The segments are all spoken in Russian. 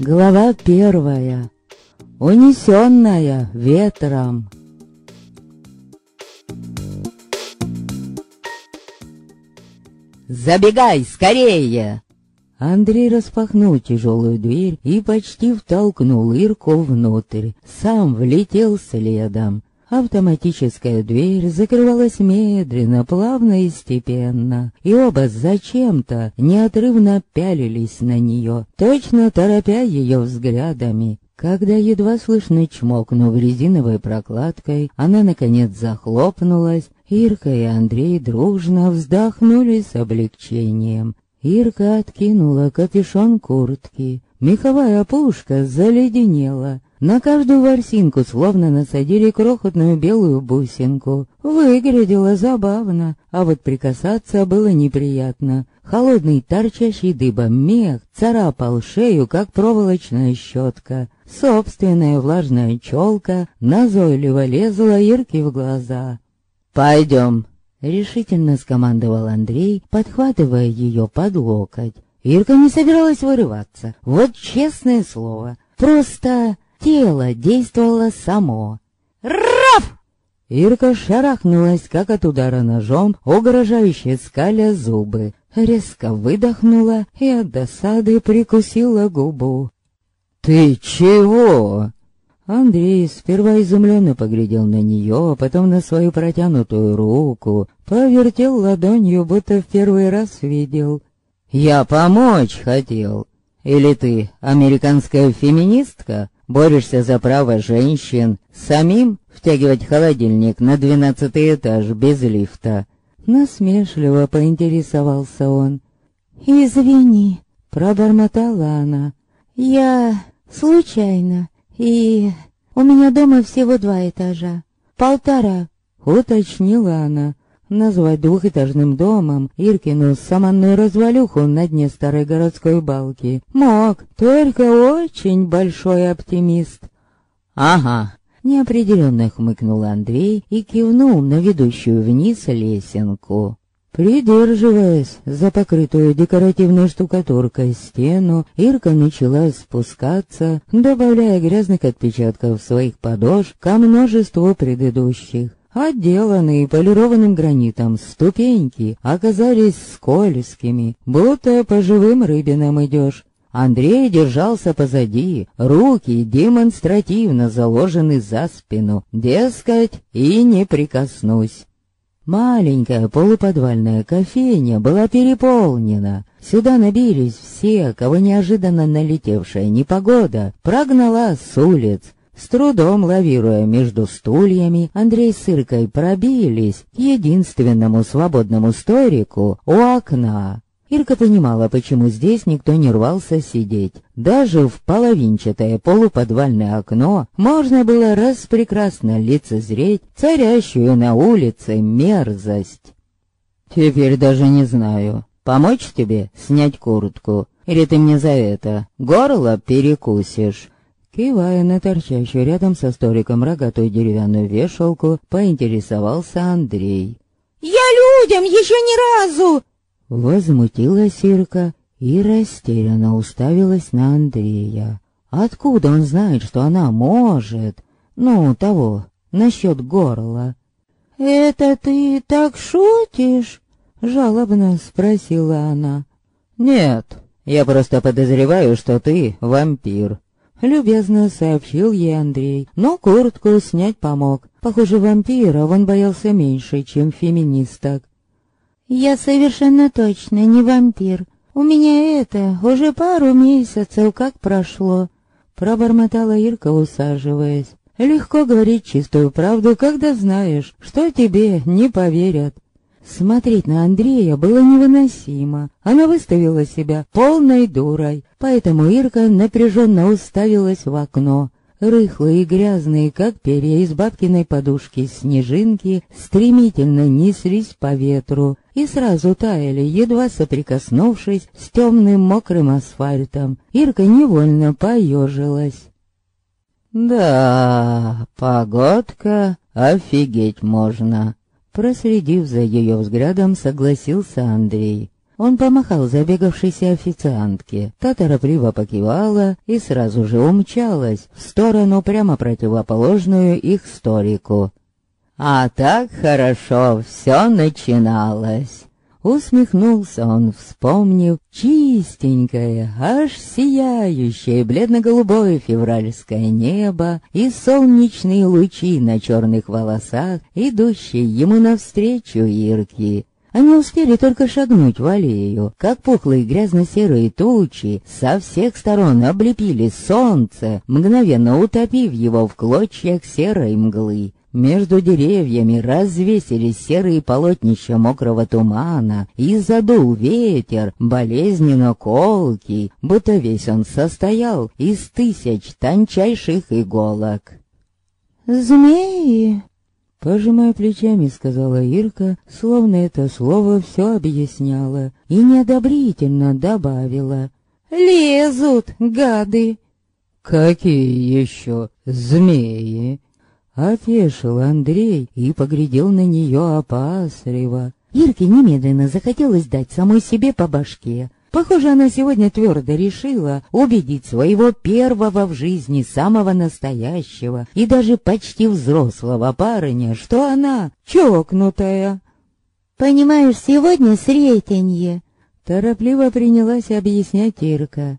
Глава первая. Унесенная ветром. «Забегай скорее!» Андрей распахнул тяжелую дверь и почти втолкнул Ирку внутрь. Сам влетел следом. Автоматическая дверь закрывалась медленно, плавно и степенно, и оба зачем-то неотрывно пялились на нее, точно торопя ее взглядами. Когда едва слышно чмокнув резиновой прокладкой, она наконец захлопнулась, Ирка и Андрей дружно вздохнули с облегчением. Ирка откинула капюшон куртки, меховая пушка заледенела, на каждую ворсинку словно насадили крохотную белую бусинку. Выглядело забавно, а вот прикасаться было неприятно. Холодный торчащий дыбом мех царапал шею, как проволочная щетка. Собственная влажная челка назойливо лезла Ирке в глаза. «Пойдем!» — решительно скомандовал Андрей, подхватывая ее под локоть. Ирка не собиралась вырываться. Вот честное слово. Просто Тело действовало само. «Раф!» Ирка шарахнулась, как от удара ножом, угрожающе скаля зубы. Резко выдохнула и от досады прикусила губу. «Ты чего?» Андрей сперва изумленно поглядел на нее, а потом на свою протянутую руку, повертел ладонью, будто в первый раз видел. «Я помочь хотел. Или ты американская феминистка?» Борешься за право женщин, самим втягивать холодильник на двенадцатый этаж без лифта. Насмешливо поинтересовался он. «Извини», — пробормотала она. «Я случайно, и у меня дома всего два этажа. Полтора», — уточнила она назвать двухэтажным домом Иркину саманную развалюху на дне старой городской балки. Мог, только очень большой оптимист. «Ага», — неопределенно хмыкнул Андрей и кивнул на ведущую вниз лесенку. Придерживаясь за покрытую декоративной штукатуркой стену, Ирка начала спускаться, добавляя грязных отпечатков своих подошв ко множеству предыдущих. Отделанные полированным гранитом ступеньки оказались скользкими, будто по живым рыбинам идешь. Андрей держался позади, руки демонстративно заложены за спину, дескать, и не прикоснусь. Маленькая полуподвальная кофейня была переполнена. Сюда набились все, кого неожиданно налетевшая непогода прогнала с улиц, с трудом лавируя между стульями, Андрей с Иркой пробились к единственному свободному столику у окна. Ирка понимала, почему здесь никто не рвался сидеть. Даже в половинчатое полуподвальное окно можно было раз прекрасно лицезреть царящую на улице мерзость. «Теперь даже не знаю, помочь тебе снять куртку, или ты мне за это горло перекусишь?» Кивая на торчащую рядом со столиком рогатую деревянную вешалку, поинтересовался Андрей. «Я людям еще ни разу!» Возмутилась Ирка и растерянно уставилась на Андрея. Откуда он знает, что она может? Ну, того, насчет горла. «Это ты так шутишь?» — жалобно спросила она. «Нет, я просто подозреваю, что ты вампир», Любезно сообщил ей Андрей, но куртку снять помог. Похоже, вампира он боялся меньше, чем феминисток. «Я совершенно точно не вампир. У меня это уже пару месяцев как прошло», — пробормотала Ирка, усаживаясь. «Легко говорить чистую правду, когда знаешь, что тебе не поверят». Смотреть на Андрея было невыносимо. Она выставила себя полной дурой, поэтому Ирка напряженно уставилась в окно. Рыхлые и грязные, как перья из бабкиной подушки, снежинки стремительно неслись по ветру и сразу таяли, едва соприкоснувшись с темным мокрым асфальтом. Ирка невольно поежилась. «Да, погодка офигеть можно. Проследив за ее взглядом, согласился Андрей. Он помахал забегавшейся официантке. Та торопливо покивала и сразу же умчалась в сторону прямо противоположную их сторику. А так хорошо все начиналось. Усмехнулся он, вспомнив чистенькое, аж сияющее бледно-голубое февральское небо и солнечные лучи на черных волосах, идущие ему навстречу Ирки. Они успели только шагнуть в аллею, как пухлые грязно-серые тучи со всех сторон облепили солнце, мгновенно утопив его в клочьях серой мглы. Между деревьями развесились серые полотнища мокрого тумана, и задул ветер, болезненно колкий, будто весь он состоял из тысяч тончайших иголок. «Змеи!» Пожимая плечами, сказала Ирка, словно это слово все объясняло, и неодобрительно добавила. «Лезут, гады!» «Какие еще змеи?» Опешил Андрей и поглядел на нее опасливо. Ирке немедленно захотелось дать самой себе по башке. Похоже, она сегодня твердо решила убедить своего первого в жизни, самого настоящего и даже почти взрослого парня, что она чокнутая. «Понимаешь, сегодня сретенье», — торопливо принялась объяснять Ирка.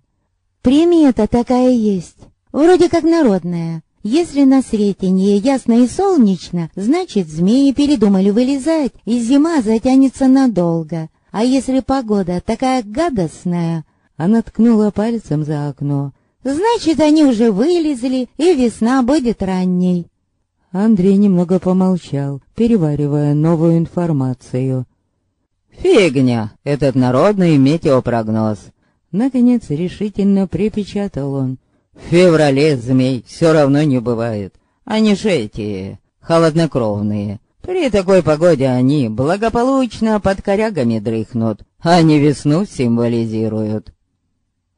«Примета такая есть, вроде как народная. Если на сретенье ясно и солнечно, значит, змеи передумали вылезать, и зима затянется надолго. А если погода такая гадостная, она ткнула пальцем за окно, значит, они уже вылезли, и весна будет ранней. Андрей немного помолчал, переваривая новую информацию. «Фигня! Этот народный метеопрогноз!» Наконец решительно припечатал он. «В феврале змей все равно не бывает. Они же эти, холоднокровные. При такой погоде они благополучно под корягами дрыхнут, а не весну символизируют.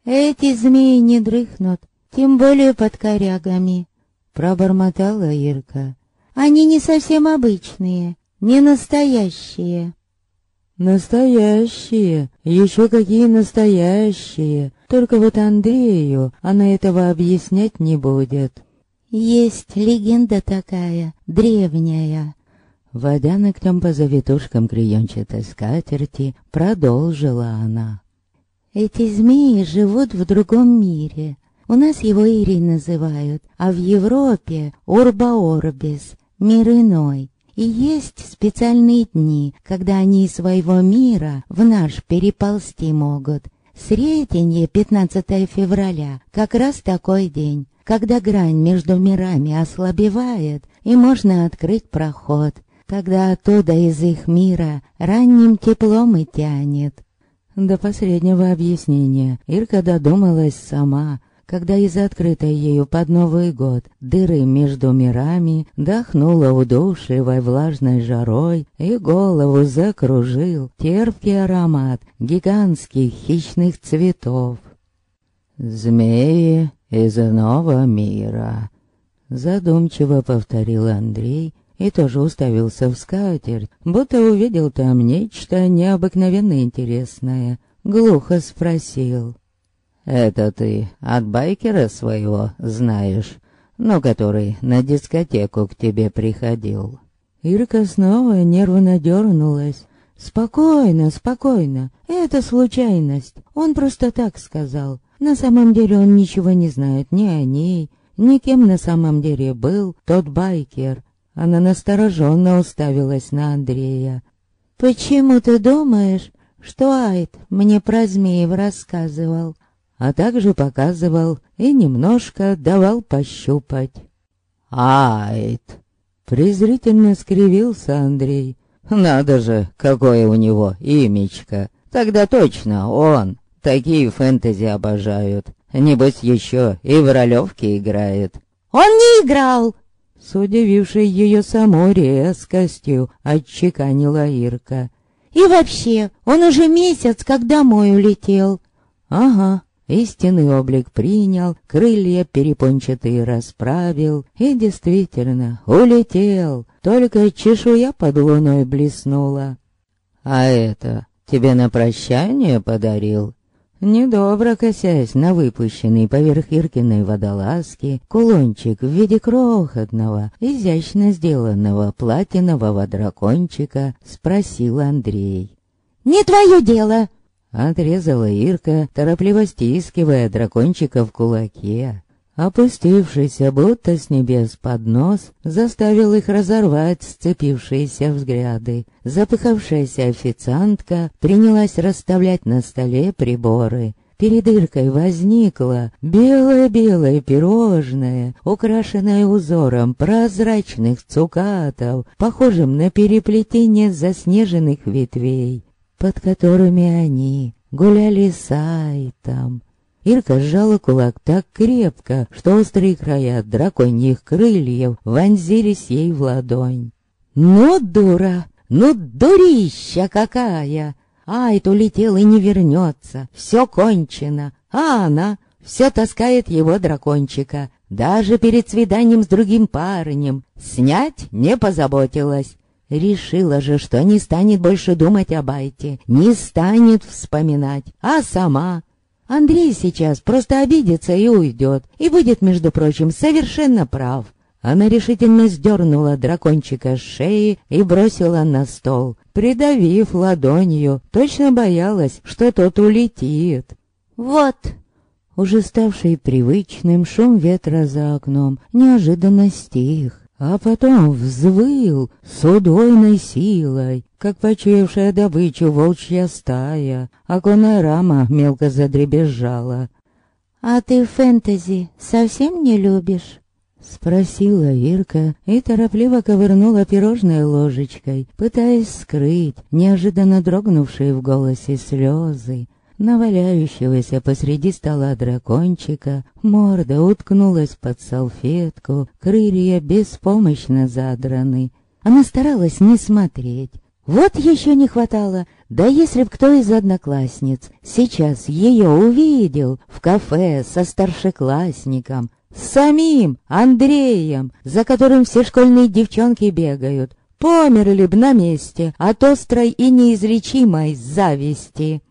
Эти змеи не дрыхнут, тем более под корягами, пробормотала Ирка. Они не совсем обычные, не настоящие. Настоящие, еще какие настоящие. Только вот Андрею она этого объяснять не будет. Есть легенда такая, древняя, Водя ногтем по завитушкам клеенчатой скатерти, продолжила она. «Эти змеи живут в другом мире. У нас его Ирий называют, а в Европе Урба-Орбис, мир иной. И есть специальные дни, когда они из своего мира в наш переползти могут. Сретенье 15 февраля, как раз такой день, когда грань между мирами ослабевает, и можно открыть проход когда оттуда из их мира ранним теплом и тянет. До последнего объяснения Ирка додумалась сама, когда из открытой ею под Новый год дыры между мирами дохнула удушливой влажной жарой и голову закружил терпкий аромат гигантских хищных цветов. «Змеи из иного мира», — задумчиво повторил Андрей, и тоже уставился в скатерть, будто увидел там нечто необыкновенно интересное. Глухо спросил. «Это ты от байкера своего знаешь, но который на дискотеку к тебе приходил?» Ирка снова нервно дернулась. «Спокойно, спокойно, это случайность. Он просто так сказал. На самом деле он ничего не знает ни о ней, ни кем на самом деле был тот байкер. Она настороженно уставилась на Андрея. «Почему ты думаешь, что Айд мне про змеев рассказывал?» А также показывал и немножко давал пощупать. «Айд!» Презрительно скривился Андрей. «Надо же, какое у него имечко! Тогда точно он! Такие фэнтези обожают. Небось еще и в ролевке играет». «Он не играл!» с удивившей ее саму резкостью, отчеканила Ирка. «И вообще, он уже месяц как домой улетел». «Ага, Истинный облик принял, крылья перепончатые расправил и действительно улетел, только чешуя под луной блеснула. «А это тебе на прощание подарил?» Недобро косясь на выпущенный поверх Иркиной водолазки кулончик в виде крохотного, изящно сделанного платинового дракончика, спросил Андрей. «Не твое дело!» Отрезала Ирка, торопливо стискивая дракончика в кулаке. Опустившийся будто с небес под нос, заставил их разорвать сцепившиеся взгляды. Запыхавшаяся официантка принялась расставлять на столе приборы. Перед Иркой возникло белое-белое пирожное, украшенное узором прозрачных цукатов, похожим на переплетение заснеженных ветвей под которыми они гуляли с Айтом. Ирка сжала кулак так крепко, что острые края драконьих крыльев вонзились ей в ладонь. «Ну, дура! Ну, дурища какая! Айт улетел и не вернется, все кончено, а она все таскает его дракончика, даже перед свиданием с другим парнем. Снять не позаботилась. Решила же, что не станет больше думать об Айте, не станет вспоминать, а сама... Андрей сейчас просто обидится и уйдет, и будет, между прочим, совершенно прав. Она решительно сдернула дракончика с шеи и бросила на стол, придавив ладонью, точно боялась, что тот улетит. «Вот!» Уже ставший привычным шум ветра за окном неожиданно стих а потом взвыл с удвоенной силой, как почуявшая добычу волчья стая, оконная рама мелко задребезжала. «А ты фэнтези совсем не любишь?» Спросила Ирка и торопливо ковырнула пирожной ложечкой, пытаясь скрыть неожиданно дрогнувшие в голосе слезы наваляющегося посреди стола дракончика, морда уткнулась под салфетку, крылья беспомощно задраны. Она старалась не смотреть. Вот еще не хватало, да если б кто из одноклассниц сейчас ее увидел в кафе со старшеклассником, с самим Андреем, за которым все школьные девчонки бегают, померли б на месте от острой и неизлечимой зависти.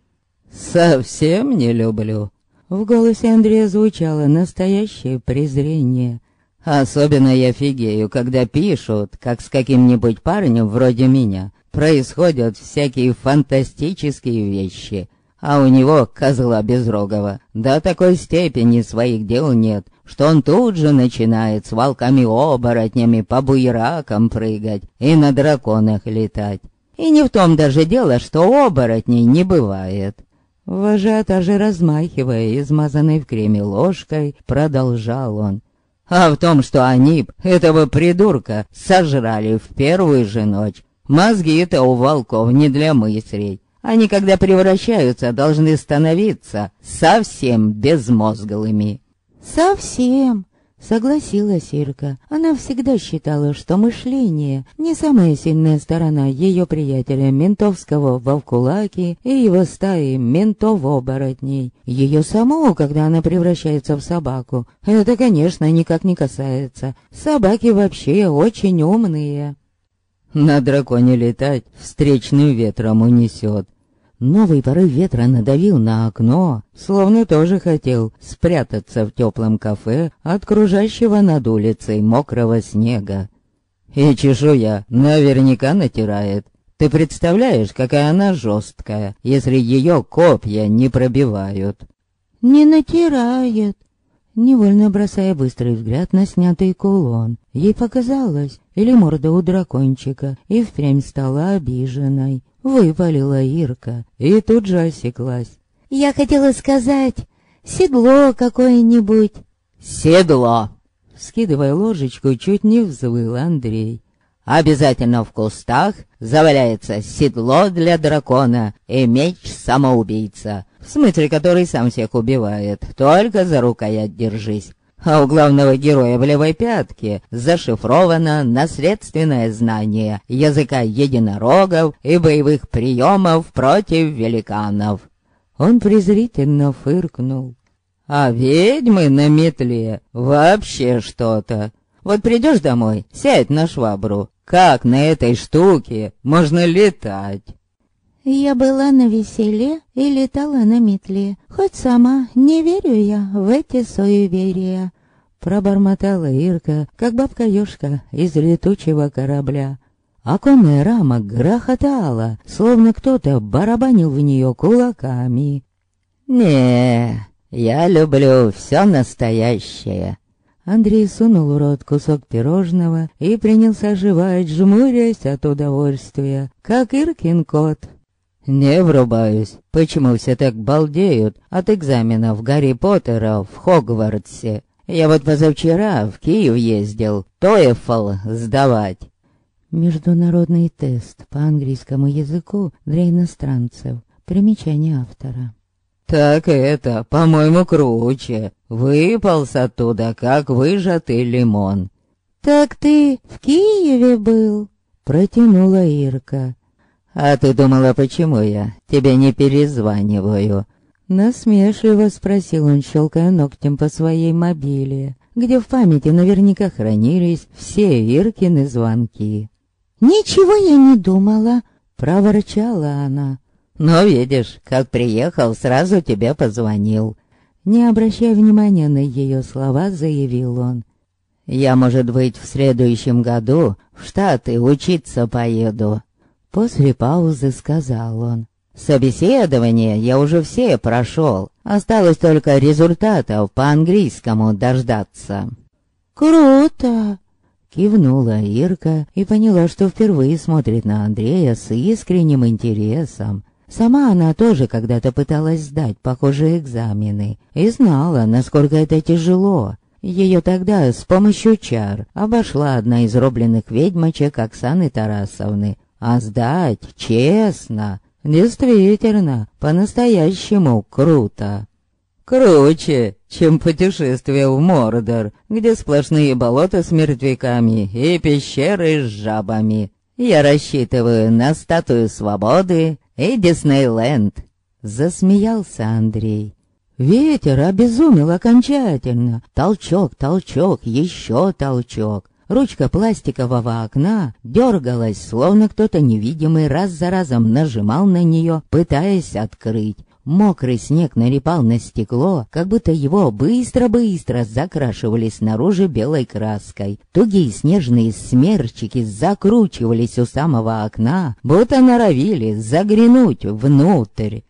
«Совсем не люблю». В голосе Андрея звучало настоящее презрение. «Особенно я фигею, когда пишут, как с каким-нибудь парнем вроде меня происходят всякие фантастические вещи, а у него, козла безрогого, до такой степени своих дел нет, что он тут же начинает с волками-оборотнями по буеракам прыгать и на драконах летать. И не в том даже дело, что оборотней не бывает. Вожато же размахивая измазанной в креме ложкой, продолжал он. А в том, что они этого придурка сожрали в первую же ночь. Мозги-то у волков не для мыслей. Они, когда превращаются, должны становиться совсем безмозглыми. «Совсем», Согласилась Ирка. Она всегда считала, что мышление не самая сильная сторона ее приятеля ментовского Вовкулаки и его стаи ментов-оборотней. Ее саму, когда она превращается в собаку, это, конечно, никак не касается. Собаки вообще очень умные. На драконе летать встречным ветром унесет. Новый порыв ветра надавил на окно, словно тоже хотел спрятаться в теплом кафе от кружащего над улицей мокрого снега. И чешуя наверняка натирает. Ты представляешь, какая она жесткая, если ее копья не пробивают? Не натирает. Невольно бросая быстрый взгляд на снятый кулон, ей показалось, или морда у дракончика, и впрямь стала обиженной. Выпалила Ирка и тут же осеклась. «Я хотела сказать, седло какое-нибудь». «Седло!» Скидывая ложечку, чуть не взвыл Андрей. «Обязательно в кустах заваляется седло для дракона и меч-самоубийца, в смысле который сам всех убивает, только за рукоять держись а у главного героя в левой пятке зашифровано наследственное знание языка единорогов и боевых приемов против великанов. Он презрительно фыркнул. А ведьмы на метле вообще что-то. Вот придешь домой, сядь на швабру. Как на этой штуке можно летать? Я была на веселе и летала на метле. Хоть сама не верю я в эти суеверия. Пробормотала Ирка, как бабка-ёшка из летучего корабля. Оконная рама грохотала, словно кто-то барабанил в нее кулаками. «Не, я люблю все настоящее». Андрей сунул в рот кусок пирожного и принялся жевать, жмурясь от удовольствия, как Иркин кот. «Не врубаюсь, почему все так балдеют от экзаменов Гарри Поттера в Хогвартсе. Я вот позавчера в Киев ездил, TOEFL сдавать». Международный тест по английскому языку для иностранцев. Примечание автора. «Так это, по-моему, круче. Выполз оттуда, как выжатый лимон». «Так ты в Киеве был?» Протянула Ирка. «А ты думала, почему я тебе не перезваниваю?» Насмешливо спросил он, щелкая ногтем по своей мобиле, где в памяти наверняка хранились все Иркины звонки. «Ничего я не думала», — проворчала она. «Но видишь, как приехал, сразу тебе позвонил». Не обращая внимания на ее слова, заявил он. «Я, может быть, в следующем году в Штаты учиться поеду». После паузы сказал он. «Собеседование я уже все прошел. Осталось только результатов по английскому дождаться». «Круто!» Кивнула Ирка и поняла, что впервые смотрит на Андрея с искренним интересом. Сама она тоже когда-то пыталась сдать похожие экзамены и знала, насколько это тяжело. Ее тогда с помощью чар обошла одна из рубленных ведьмочек Оксаны Тарасовны, а сдать честно, действительно, по-настоящему круто. Круче, чем путешествие в Мордор, где сплошные болота с мертвяками и пещеры с жабами. Я рассчитываю на статую свободы и Диснейленд. Засмеялся Андрей. Ветер обезумел окончательно. Толчок, толчок, еще толчок. Ручка пластикового окна дергалась, словно кто-то невидимый раз за разом нажимал на нее, пытаясь открыть. Мокрый снег налипал на стекло, как будто его быстро-быстро закрашивали снаружи белой краской. Тугие снежные смерчики закручивались у самого окна, будто норовили заглянуть внутрь.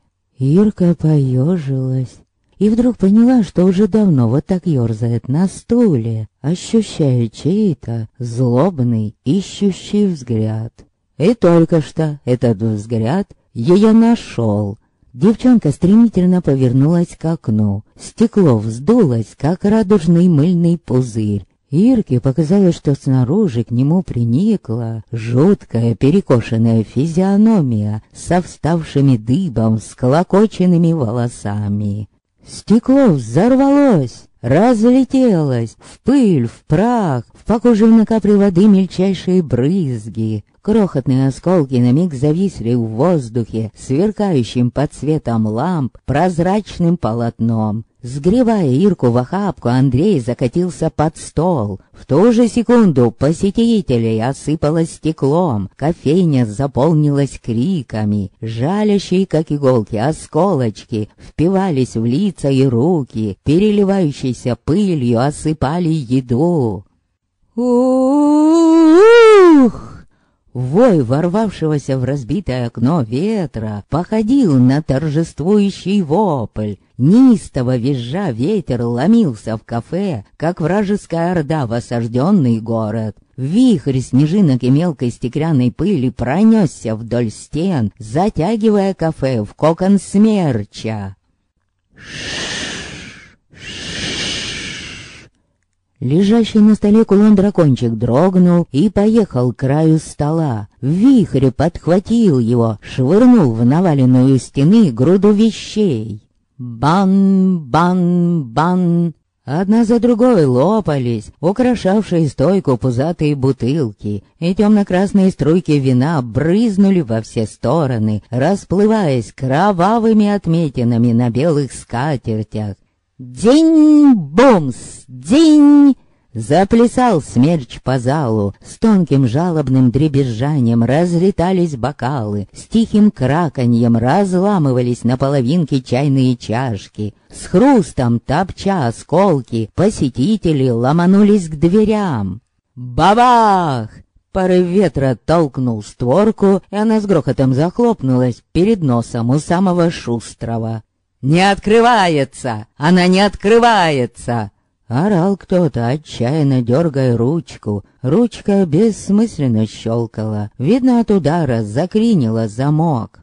Ирка поежилась и вдруг поняла, что уже давно вот так ерзает на стуле, ощущая чей-то злобный, ищущий взгляд. И только что этот взгляд ее нашел. Девчонка стремительно повернулась к окну. Стекло вздулось, как радужный мыльный пузырь. Ирке показалось, что снаружи к нему приникла жуткая перекошенная физиономия со вставшими дыбом, сколокоченными волосами. Стекло взорвалось, разлетелось, в пыль, в прах, в похожие на капли воды мельчайшие брызги. Крохотные осколки на миг зависли в воздухе, сверкающим под светом ламп, прозрачным полотном. Сгревая Ирку в охапку, Андрей закатился под стол. В ту же секунду посетителей осыпало стеклом, кофейня заполнилась криками, жалящие, как иголки, осколочки впивались в лица и руки, переливающейся пылью осыпали еду. Ух! Вой ворвавшегося в разбитое окно ветра походил на торжествующий вопль. Нистово визжа ветер ломился в кафе, как вражеская орда в осажденный город. Вихрь снежинок и мелкой стеклянной пыли пронесся вдоль стен, затягивая кафе в кокон смерча. Лежащий на столе кулон-дракончик дрогнул и поехал к краю стола. Вихрь подхватил его, швырнул в наваленную стены груду вещей. Бан, бан, бан. Одна за другой лопались, украшавшие стойку пузатые бутылки, и темно-красные струйки вина брызнули во все стороны, расплываясь кровавыми отметинами на белых скатертях. День-бумс! День! Заплясал смерч по залу, с тонким жалобным дребезжанием разлетались бокалы, с тихим краканьем разламывались на половинки чайные чашки, с хрустом, топча осколки, посетители ломанулись к дверям. Бабах! Порыв ветра толкнул створку, и она с грохотом захлопнулась перед носом у самого шустрого. «Не открывается! Она не открывается!» Орал кто-то, отчаянно дергая ручку. Ручка бессмысленно щелкала. Видно, от удара закринила замок.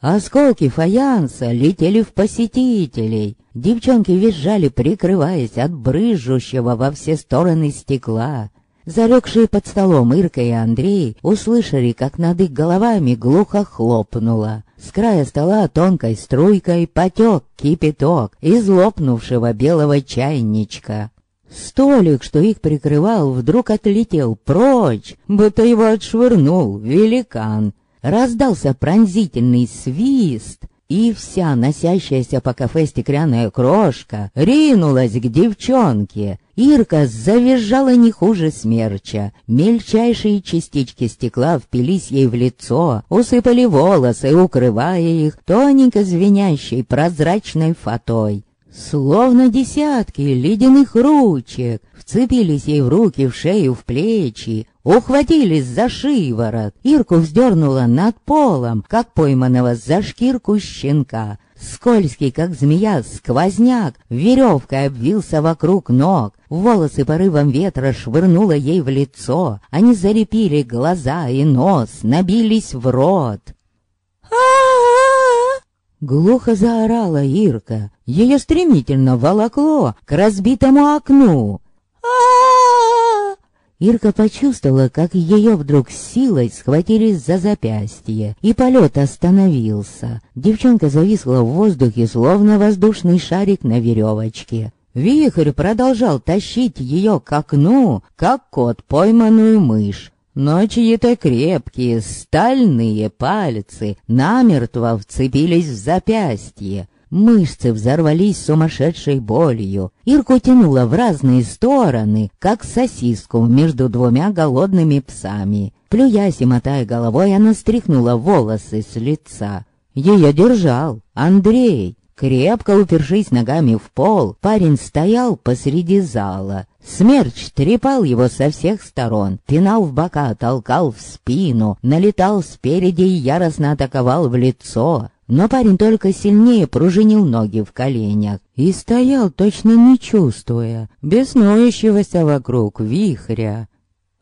Осколки фаянса летели в посетителей. Девчонки визжали, прикрываясь от брызжущего во все стороны стекла. Зарекшие под столом Ирка и Андрей услышали, как над их головами глухо хлопнуло. С края стола тонкой струйкой потек кипяток из лопнувшего белого чайничка. Столик, что их прикрывал, вдруг отлетел прочь, будто его отшвырнул великан. Раздался пронзительный свист, и вся носящаяся по кафе стеклянная крошка ринулась к девчонке. Ирка завизжала не хуже смерча. Мельчайшие частички стекла впились ей в лицо, усыпали волосы, укрывая их тоненько звенящей прозрачной фатой. Словно десятки ледяных ручек вцепились ей в руки, в шею, в плечи, ухватились за шиворот. Ирку вздернула над полом, как пойманного за шкирку щенка. Скользкий, как змея, сквозняк, веревкой обвился вокруг ног, волосы порывом ветра швырнуло ей в лицо, они зарепили глаза и нос, набились в рот. Глухо заорала Ирка, ее стремительно волокло к разбитому окну. Ирка почувствовала, как ее вдруг силой схватились за запястье, и полет остановился. Девчонка зависла в воздухе, словно воздушный шарик на веревочке. Вихрь продолжал тащить ее к окну, как кот пойманную мышь. Но чьи-то крепкие, стальные пальцы намертво вцепились в запястье. Мышцы взорвались сумасшедшей болью. Ирку тянуло в разные стороны, как сосиску между двумя голодными псами. Плюясь и мотая головой, она стряхнула волосы с лица. Ее держал Андрей. Крепко упершись ногами в пол, парень стоял посреди зала. Смерч трепал его со всех сторон, пинал в бока, толкал в спину, налетал спереди и яростно атаковал в лицо но парень только сильнее пружинил ноги в коленях и стоял, точно не чувствуя, беснующегося вокруг вихря.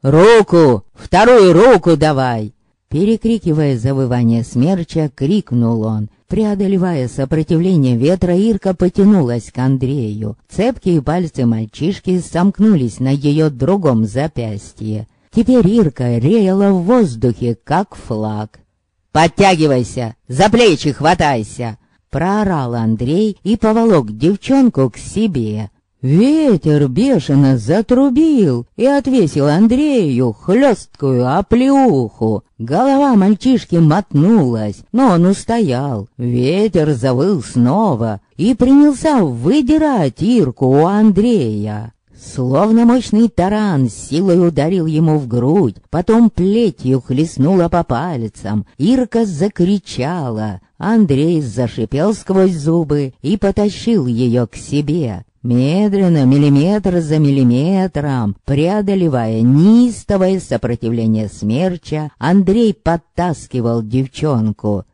«Руку! Вторую руку давай!» Перекрикивая завывание смерча, крикнул он. Преодолевая сопротивление ветра, Ирка потянулась к Андрею. Цепкие пальцы мальчишки сомкнулись на ее другом запястье. Теперь Ирка реяла в воздухе, как флаг. «Подтягивайся! За плечи хватайся!» Проорал Андрей и поволок девчонку к себе. Ветер бешено затрубил и отвесил Андрею хлесткую оплеуху. Голова мальчишки мотнулась, но он устоял. Ветер завыл снова и принялся выдирать Ирку у Андрея. Словно мощный таран силой ударил ему в грудь, потом плетью хлестнула по пальцам. Ирка закричала. Андрей зашипел сквозь зубы и потащил ее к себе. Медленно, миллиметр за миллиметром, преодолевая неистовое сопротивление смерча, Андрей подтаскивал девчонку.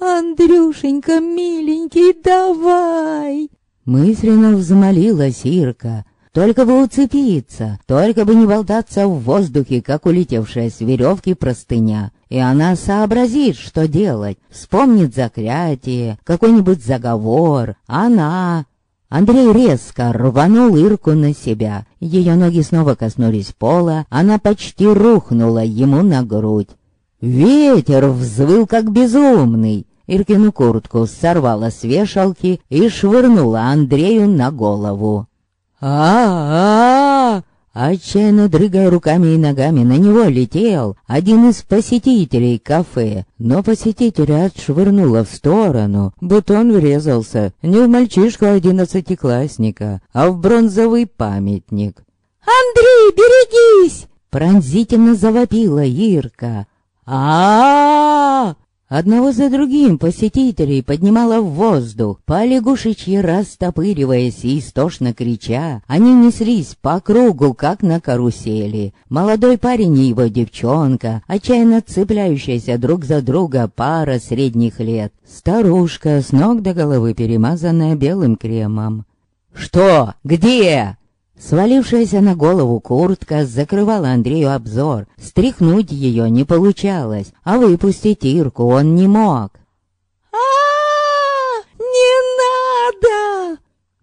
«Андрюшенька, миленький, давай!» Мысленно взмолилась Ирка, только бы уцепиться, только бы не болтаться в воздухе, как улетевшая с веревки простыня. И она сообразит, что делать, вспомнит заклятие, какой-нибудь заговор. Она... Андрей резко рванул Ирку на себя. Ее ноги снова коснулись пола, она почти рухнула ему на грудь. Ветер взвыл, как безумный. Иркину куртку сорвала с вешалки и швырнула Андрею на голову. А, -а, -а Отчаянно дрыгая руками и ногами, на него летел один из посетителей кафе, но посетителя отшвырнуло в сторону, будто он врезался не в мальчишку-одиннадцатиклассника, а в бронзовый памятник. «Андрей, берегись!» Пронзительно завопила Ирка. а а Одного за другим посетителей поднимала в воздух, по лягушечьи растопыриваясь и истошно крича. Они неслись по кругу, как на карусели. Молодой парень и его девчонка, отчаянно цепляющаяся друг за друга пара средних лет. Старушка, с ног до головы перемазанная белым кремом. «Что? Где?» Свалившаяся на голову куртка закрывала Андрею обзор. Стряхнуть ее не получалось, а выпустить Ирку он не мог. а, Не надо!»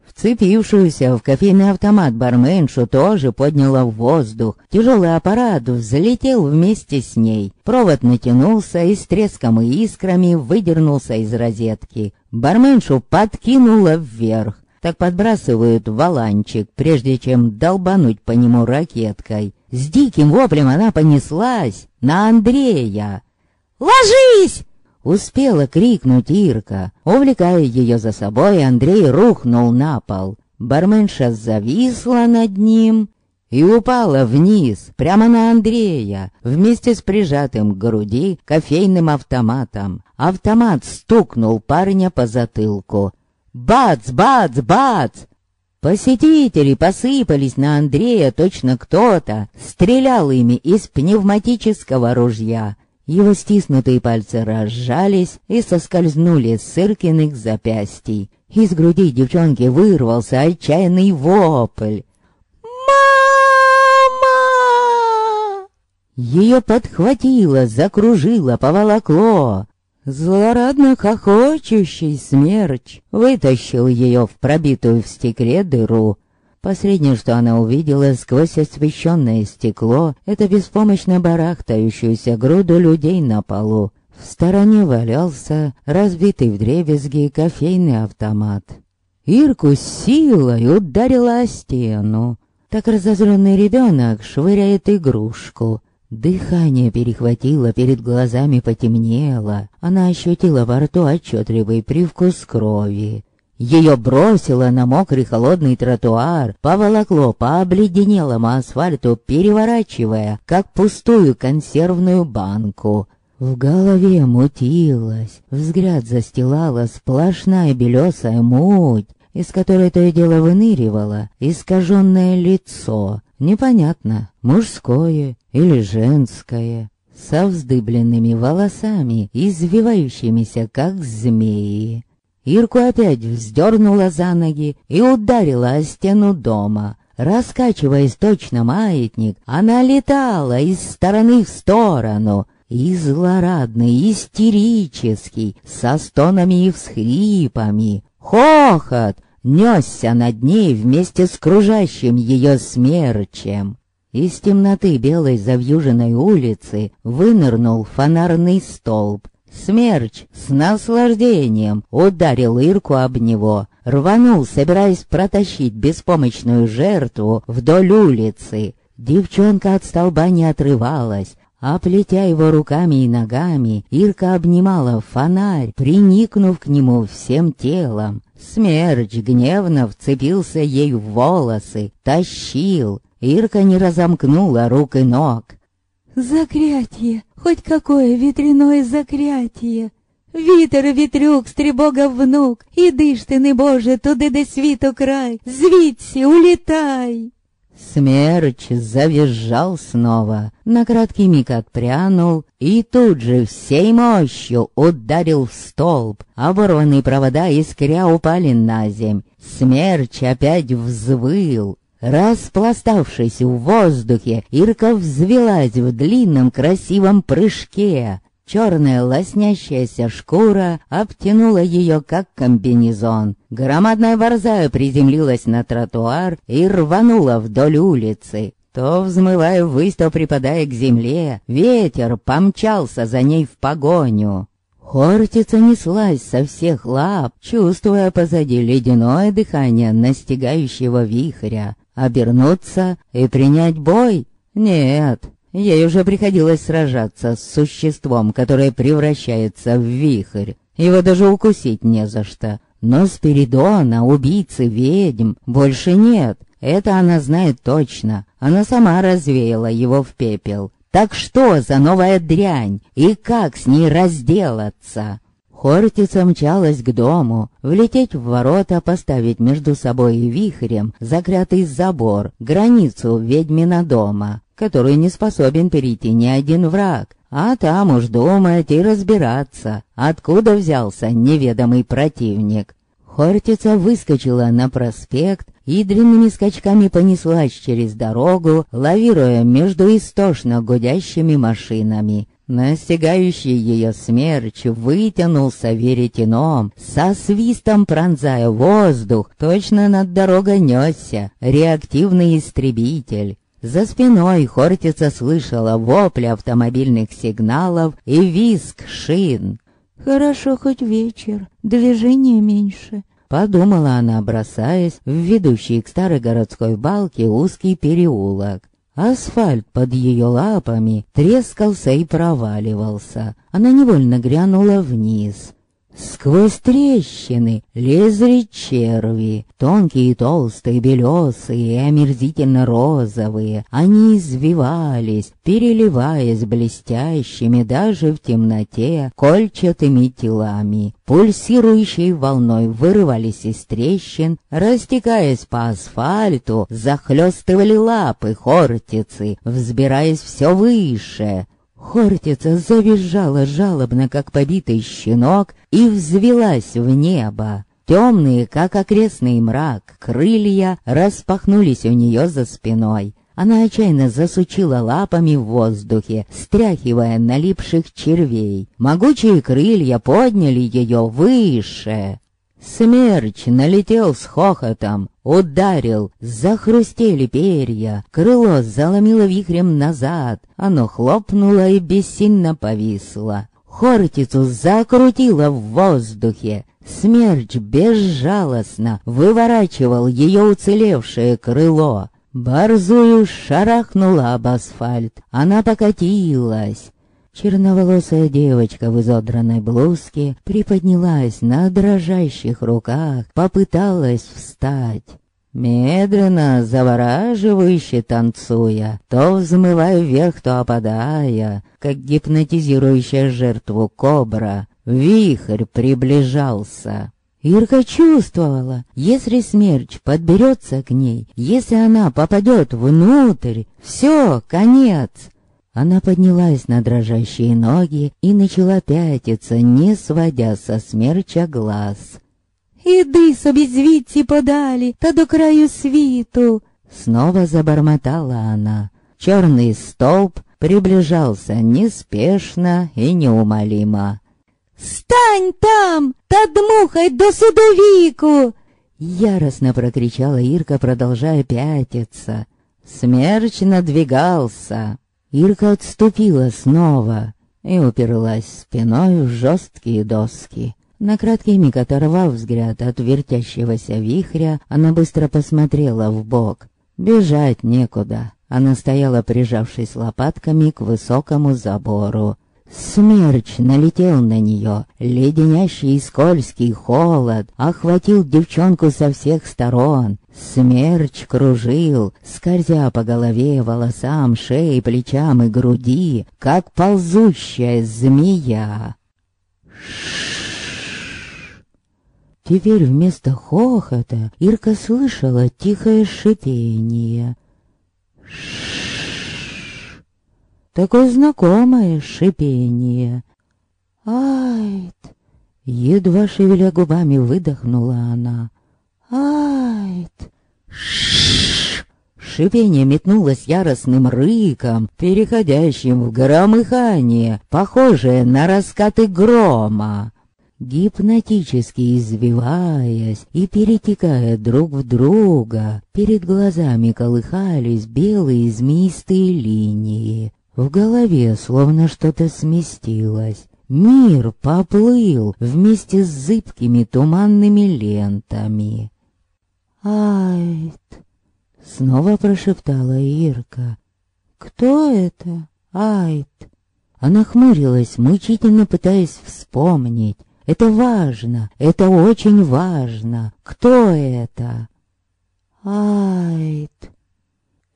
Вцепившуюся в кофейный автомат барменшу тоже подняла в воздух. Тяжелый аппарат взлетел вместе с ней. Провод натянулся и с треском и искрами выдернулся из розетки. Барменшу подкинула вверх так подбрасывают валанчик, прежде чем долбануть по нему ракеткой. С диким воплем она понеслась на Андрея. «Ложись!» Успела крикнуть Ирка. Увлекая ее за собой, Андрей рухнул на пол. Барменша зависла над ним и упала вниз, прямо на Андрея, вместе с прижатым к груди кофейным автоматом. Автомат стукнул парня по затылку. Бац, бац, бац! Посетители посыпались на Андрея, точно кто-то стрелял ими из пневматического ружья. Его стиснутые пальцы разжались и соскользнули с Сыркиных запястий. Из груди девчонки вырвался отчаянный вопль. «Мама!» Ее подхватило, закружило, поволокло. Злорадно хохочущий смерч вытащил ее в пробитую в стекле дыру. Последнее, что она увидела сквозь освещенное стекло, это беспомощно барахтающуюся груду людей на полу. В стороне валялся разбитый вдребезги кофейный автомат. Ирку силой ударила о стену. Так разозленный ребенок швыряет игрушку. Дыхание перехватило, перед глазами потемнело. Она ощутила во рту отчетливый привкус крови. Ее бросило на мокрый холодный тротуар, поволокло по обледенелому асфальту, переворачивая, как пустую консервную банку. В голове мутилась, взгляд застилала сплошная белесая муть, из которой то и дело выныривало искаженное лицо, непонятно, мужское или женское, со вздыбленными волосами, извивающимися, как змеи. Ирку опять вздернула за ноги и ударила о стену дома. Раскачиваясь точно маятник, она летала из стороны в сторону, и злорадный, истерический, со стонами и всхрипами. Хохот несся над ней вместе с кружащим ее смерчем. Из темноты белой завьюженной улицы вынырнул фонарный столб. Смерч с наслаждением ударил Ирку об него, рванул, собираясь протащить беспомощную жертву вдоль улицы. Девчонка от столба не отрывалась, а плетя его руками и ногами, Ирка обнимала фонарь, приникнув к нему всем телом. Смерч гневно вцепился ей в волосы, тащил, Ирка не разомкнула рук и ног. «Заклятие! Хоть какое ветряное заклятие! Вітер, вітрюк, стрібога внук, іди ж ти, не Боже, туди, де світу край, звідси улетай!» Смерч завизжал снова, на краткий миг отпрянул и тут же всей мощью ударил в столб. Оборванные провода искря упали на земь. Смерч опять взвыл, Распластавшись в воздухе, Ирка взвелась в длинном красивом прыжке. Черная лоснящаяся шкура обтянула ее, как комбинезон. Громадная борзая приземлилась на тротуар и рванула вдоль улицы. То, взмывая ввысь, то припадая к земле, ветер помчался за ней в погоню. Хортица неслась со всех лап, чувствуя позади ледяное дыхание настигающего вихря. Обернуться и принять бой? Нет, ей уже приходилось сражаться с существом, которое превращается в вихрь. Его даже укусить не за что. Но Спиридона, убийцы ведьм, больше нет. Это она знает точно. Она сама развеяла его в пепел. Так что за новая дрянь? И как с ней разделаться? Хортица мчалась к дому, влететь в ворота, поставить между собой и вихрем закрятый забор, границу ведьмина дома, которую не способен перейти ни один враг, а там уж думать и разбираться, откуда взялся неведомый противник. Хортица выскочила на проспект и длинными скачками понеслась через дорогу, лавируя между истошно гудящими машинами. Настигающий ее смерч вытянулся веретеном, со свистом пронзая воздух, точно над дорогой несся реактивный истребитель. За спиной Хортица слышала вопли автомобильных сигналов и визг шин. «Хорошо хоть вечер, движения меньше», Подумала она, бросаясь в ведущий к старой городской балке узкий переулок. Асфальт под ее лапами трескался и проваливался. Она невольно грянула вниз. Сквозь трещины лезли черви, тонкие, толстые, белесые и омерзительно розовые. Они извивались, переливаясь блестящими даже в темноте кольчатыми телами. Пульсирующей волной вырывались из трещин, растекаясь по асфальту, захлестывали лапы хортицы, взбираясь все выше — Хортица завизжала жалобно, как побитый щенок, и взвелась в небо. Темные, как окрестный мрак, крылья распахнулись у нее за спиной. Она отчаянно засучила лапами в воздухе, стряхивая налипших червей. Могучие крылья подняли ее выше. Смерч налетел с хохотом, ударил, захрустели перья, крыло заломило вихрем назад, оно хлопнуло и бессильно повисло. Хортицу закрутило в воздухе, смерч безжалостно выворачивал ее уцелевшее крыло. Борзую шарахнула об асфальт, она покатилась. Черноволосая девочка в изодранной блузке приподнялась на дрожащих руках, попыталась встать. Медленно, завораживающе танцуя, то взмывая вверх, то опадая, как гипнотизирующая жертву кобра, вихрь приближался. Ирка чувствовала, если смерч подберется к ней, если она попадет внутрь, все, конец. Она поднялась на дрожащие ноги и начала пятиться, не сводя со смерча глаз. «Іди собі звідси подалі, та до краю світу!» Снова забормотала она. Черный столб приближался неспешно и неумолимо. «Стань там! Та дмухай до судовику!» Яростно прокричала Ирка, продолжая пятиться. Смерч надвигался. Ирка отступила снова и уперлась спиной в жесткие доски. На краткий миг оторвав взгляд от вертящегося вихря, она быстро посмотрела в бок. Бежать некуда. Она стояла, прижавшись лопатками к высокому забору. Смерч налетел на нее, леденящий и скользкий холод охватил девчонку со всех сторон. Смерч кружил, скользя по голове, волосам, шее, плечам и груди, как ползущая змея. Теперь вместо хохота Ирка слышала тихое шипение. Такое знакомое шипение. «Айт!» Едва шевеля губами выдохнула она. «Айт!» Шипение метнулось яростным рыком, переходящим в громыхание, похожее на раскаты грома. Гипнотически извиваясь и перетекая друг в друга, перед глазами колыхались белые змеистые линии. В голове словно что-то сместилось. Мир поплыл вместе с зыбкими туманными лентами. Айт, Снова прошептала Ирка. «Кто это, Айт?» Она хмурилась, мучительно пытаясь вспомнить. Это важно, это очень важно. Кто это? Айт.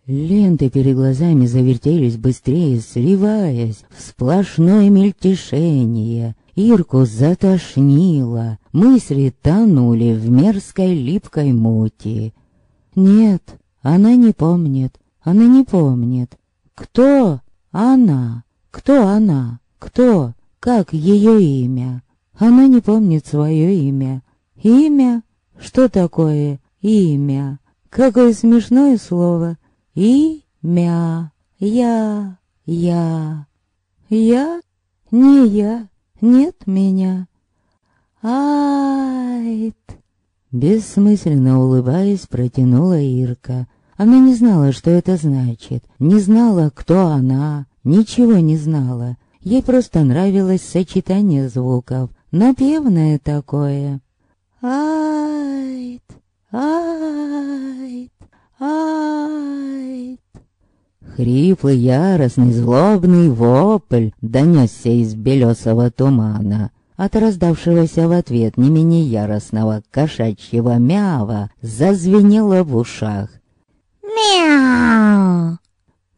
Ленты перед глазами завертелись быстрее, сливаясь в сплошное мельтешение. Ирку затошнило, мысли тонули в мерзкой липкой мути. Нет, она не помнит, она не помнит. Кто она? Кто она? Кто? Как ее имя? Она не помнит свое имя. Имя? Что такое имя? Какое смешное слово. Имя. Я. Я. Я? Не я. Нет меня. Айт. Бессмысленно улыбаясь, протянула Ирка. Она не знала, что это значит, не знала, кто она, ничего не знала. Ей просто нравилось сочетание звуков, напевное такое. Айт, айт, айт. Хриплый, яростный, злобный вопль донесся из белесого тумана. От раздавшегося в ответ не менее яростного кошачьего мява зазвенело в ушах. «Мяу!»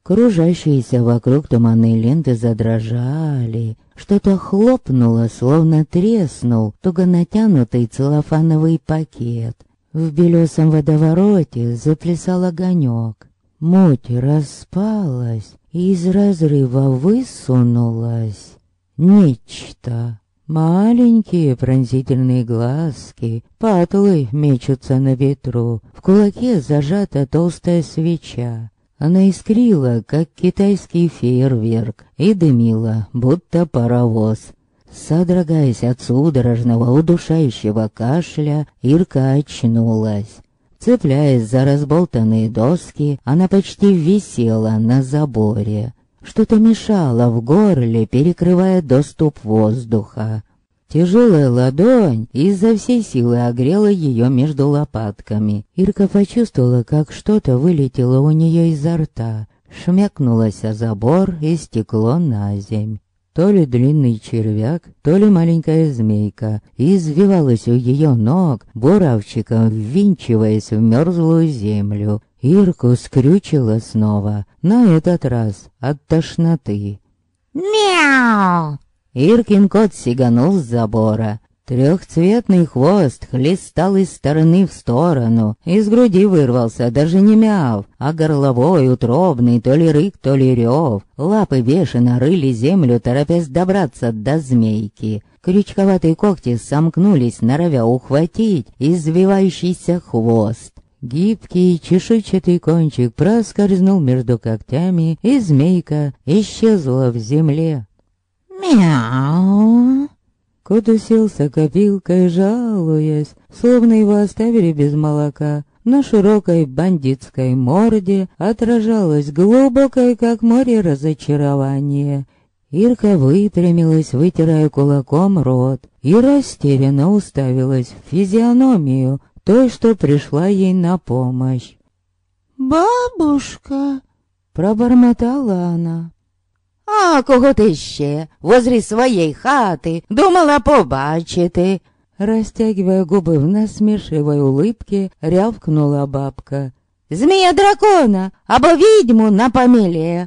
Кружащиеся вокруг туманные ленты задрожали. Что-то хлопнуло, словно треснул туго натянутый целлофановый пакет. В белесом водовороте заплясал огонек. Муть распалась, и из разрыва высунулась нечто. Маленькие пронзительные глазки, патлы мечутся на ветру, в кулаке зажата толстая свеча. Она искрила, как китайский фейерверк, и дымила, будто паровоз. Содрогаясь от судорожного, удушающего кашля, Ирка очнулась. Цепляясь за разболтанные доски, она почти висела на заборе. Что-то мешало в горле, перекрывая доступ воздуха. Тяжелая ладонь изо всей силы огрела ее между лопатками. Ирка почувствовала, как что-то вылетело у нее изо рта, шмякнулось о забор и стекло на земь. То ли длинный червяк, то ли маленькая змейка, извивалась у ее ног, буравчиком ввинчиваясь в мерзлую землю. Ирку скрючило снова, на этот раз от тошноты. «Мяу!» Иркин кот сиганул с забора. Трехцветный хвост хлестал из стороны в сторону. Из груди вырвался даже не мяв, а горловой, утробный, то ли рык, то ли рев. Лапы бешено рыли землю, торопясь добраться до змейки. Крючковатые когти сомкнулись, норовя ухватить извивающийся хвост. Гибкий чешуйчатый кончик проскользнул между когтями, и змейка исчезла в земле. «Мяу!» Кот уселся копилкой, жалуясь, словно его оставили без молока. На широкой бандитской морде отражалось глубокое, как море, разочарование. Ирка выпрямилась, вытирая кулаком рот, и растерянно уставилась в физиономию той, что пришла ей на помощь. «Бабушка!» — пробормотала она. А кого ти ще? Возле своей хаты. Думала побачити. Растягивая губы в насмешливой улыбке, рявкнула бабка. Змея дракона, або відьму на помілі.